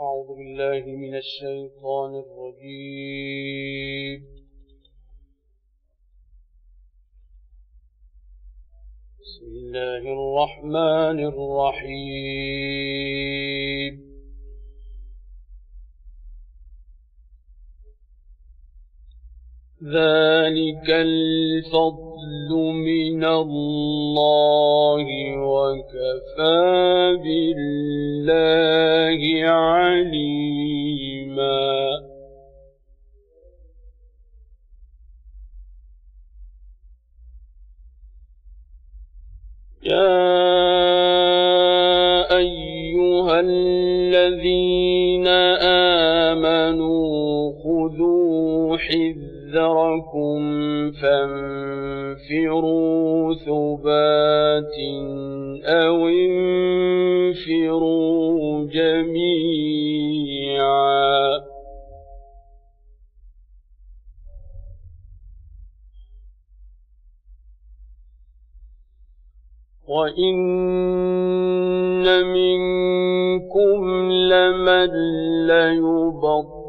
أعوذ بالله من الشيطان الرجيم. بسم الله الرحمن الرحيم. ذلك الفضل من الله وكفى بالله. عليما. يا أيها الذين آمنوا خذوا حذركم فانفروا ثبات أو انفروا جميعا وإن منكم لمن ليبطئن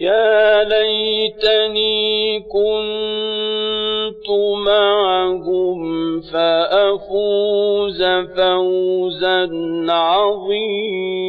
يا ليتني كنت معهم فأفوز فوزا عظيما.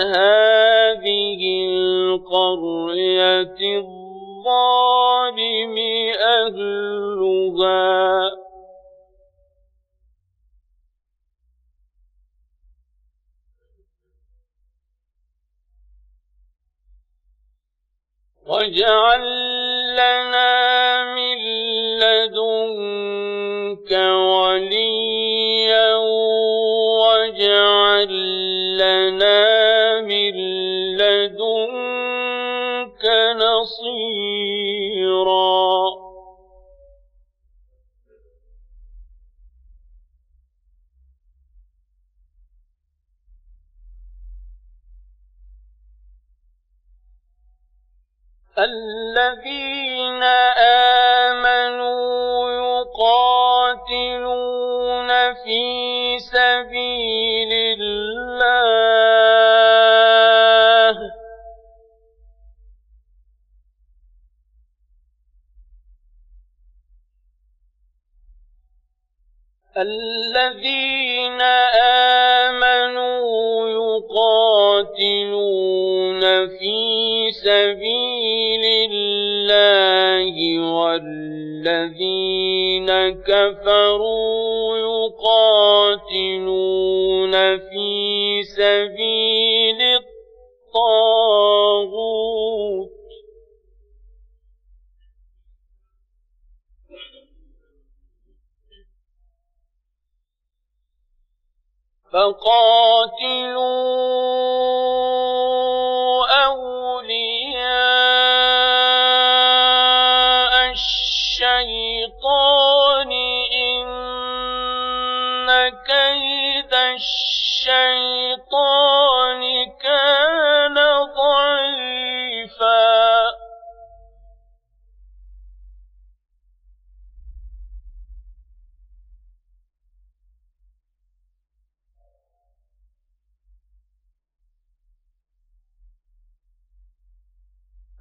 هذه القرية الظالم أهلها. واجعل لنا من لدنك وليا واجعل لنا سبيل الله. الذين آمنوا يقاتلون في سبيل الله والذين كفروا يقاتلون في سبيل الطاغوت. فقاتلوا الشيطان كان ضعيفا.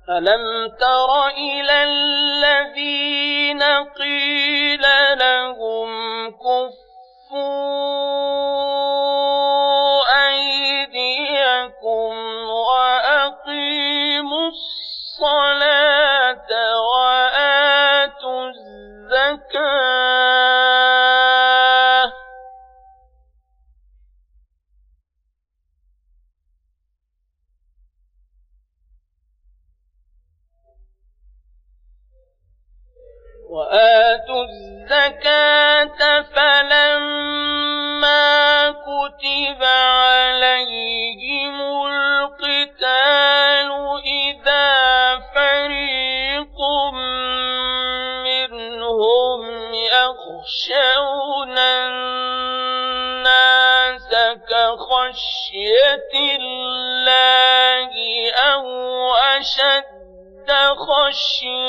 ألم تر إلى الذين قيل لهم كفوا وآتوا الزكاة فلما كتب عليهم القتال إذا فريق منهم يخشون الناس كخشية الله أو أشد خشيه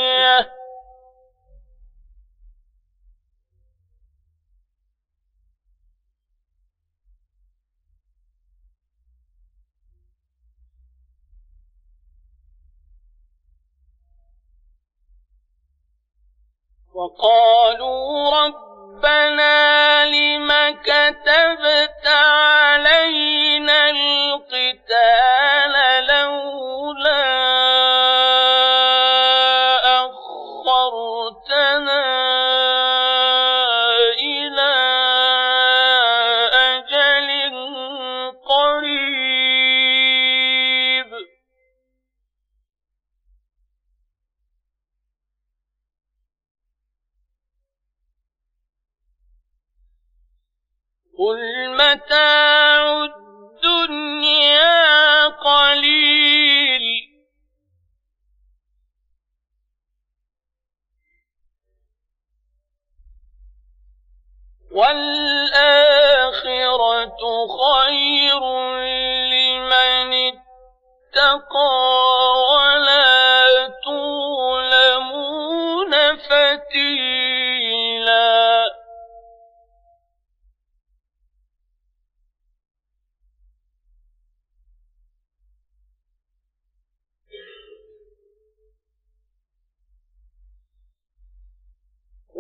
وقالوا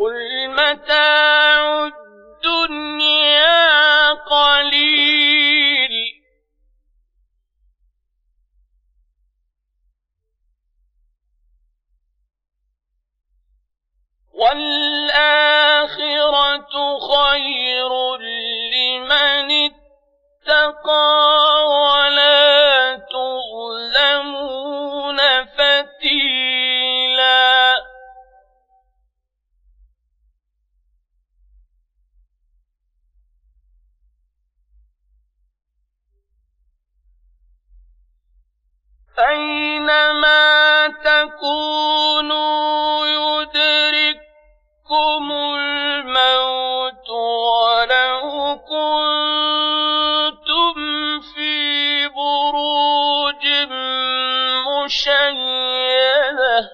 قل متاع مشيدة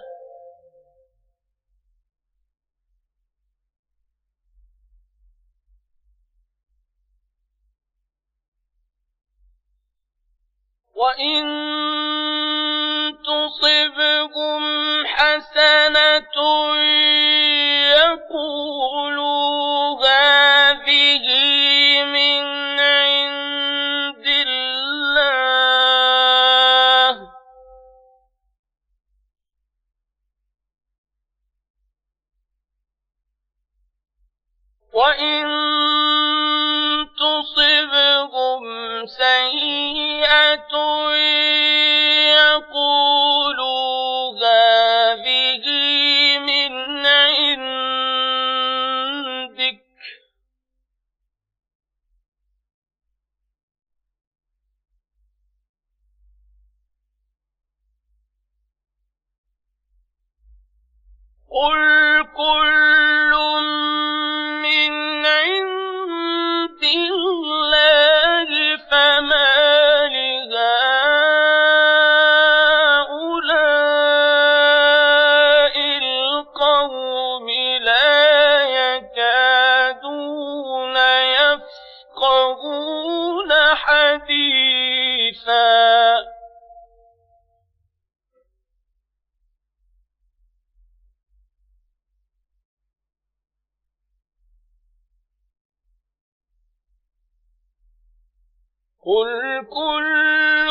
وإن تصبهم حسنة يقولوا هذه من قل قل كل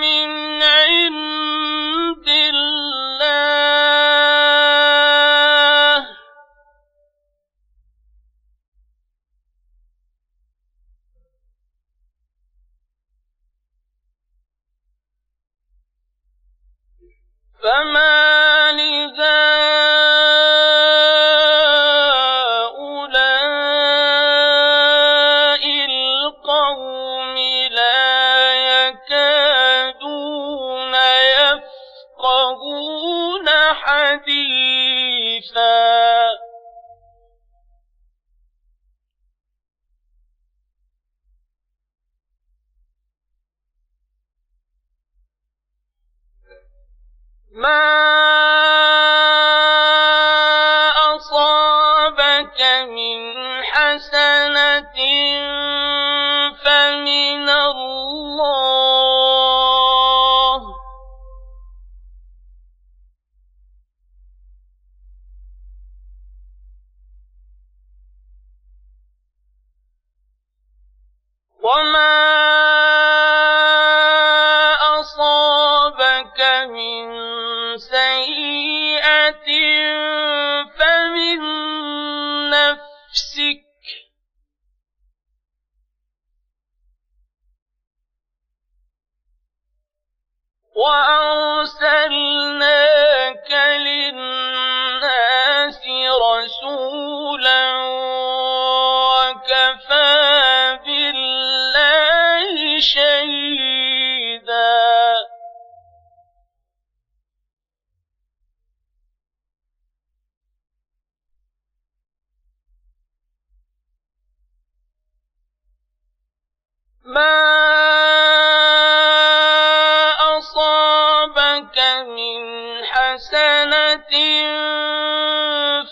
من عند الله فما في وما أصابك من سيئة فمن نفسك وأرسلناك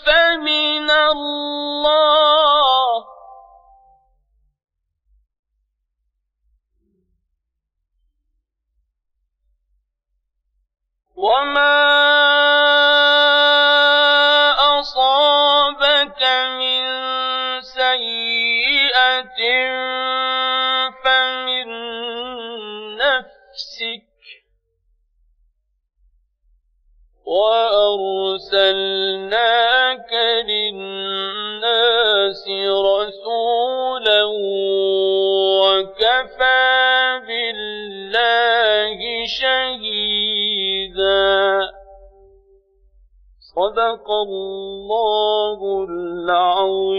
فمن الله. وما أصابك من سيئة فمن نفسك وأرسلناك للناس رسولا وكفى بالله شهيدا. صدق الله العظيم.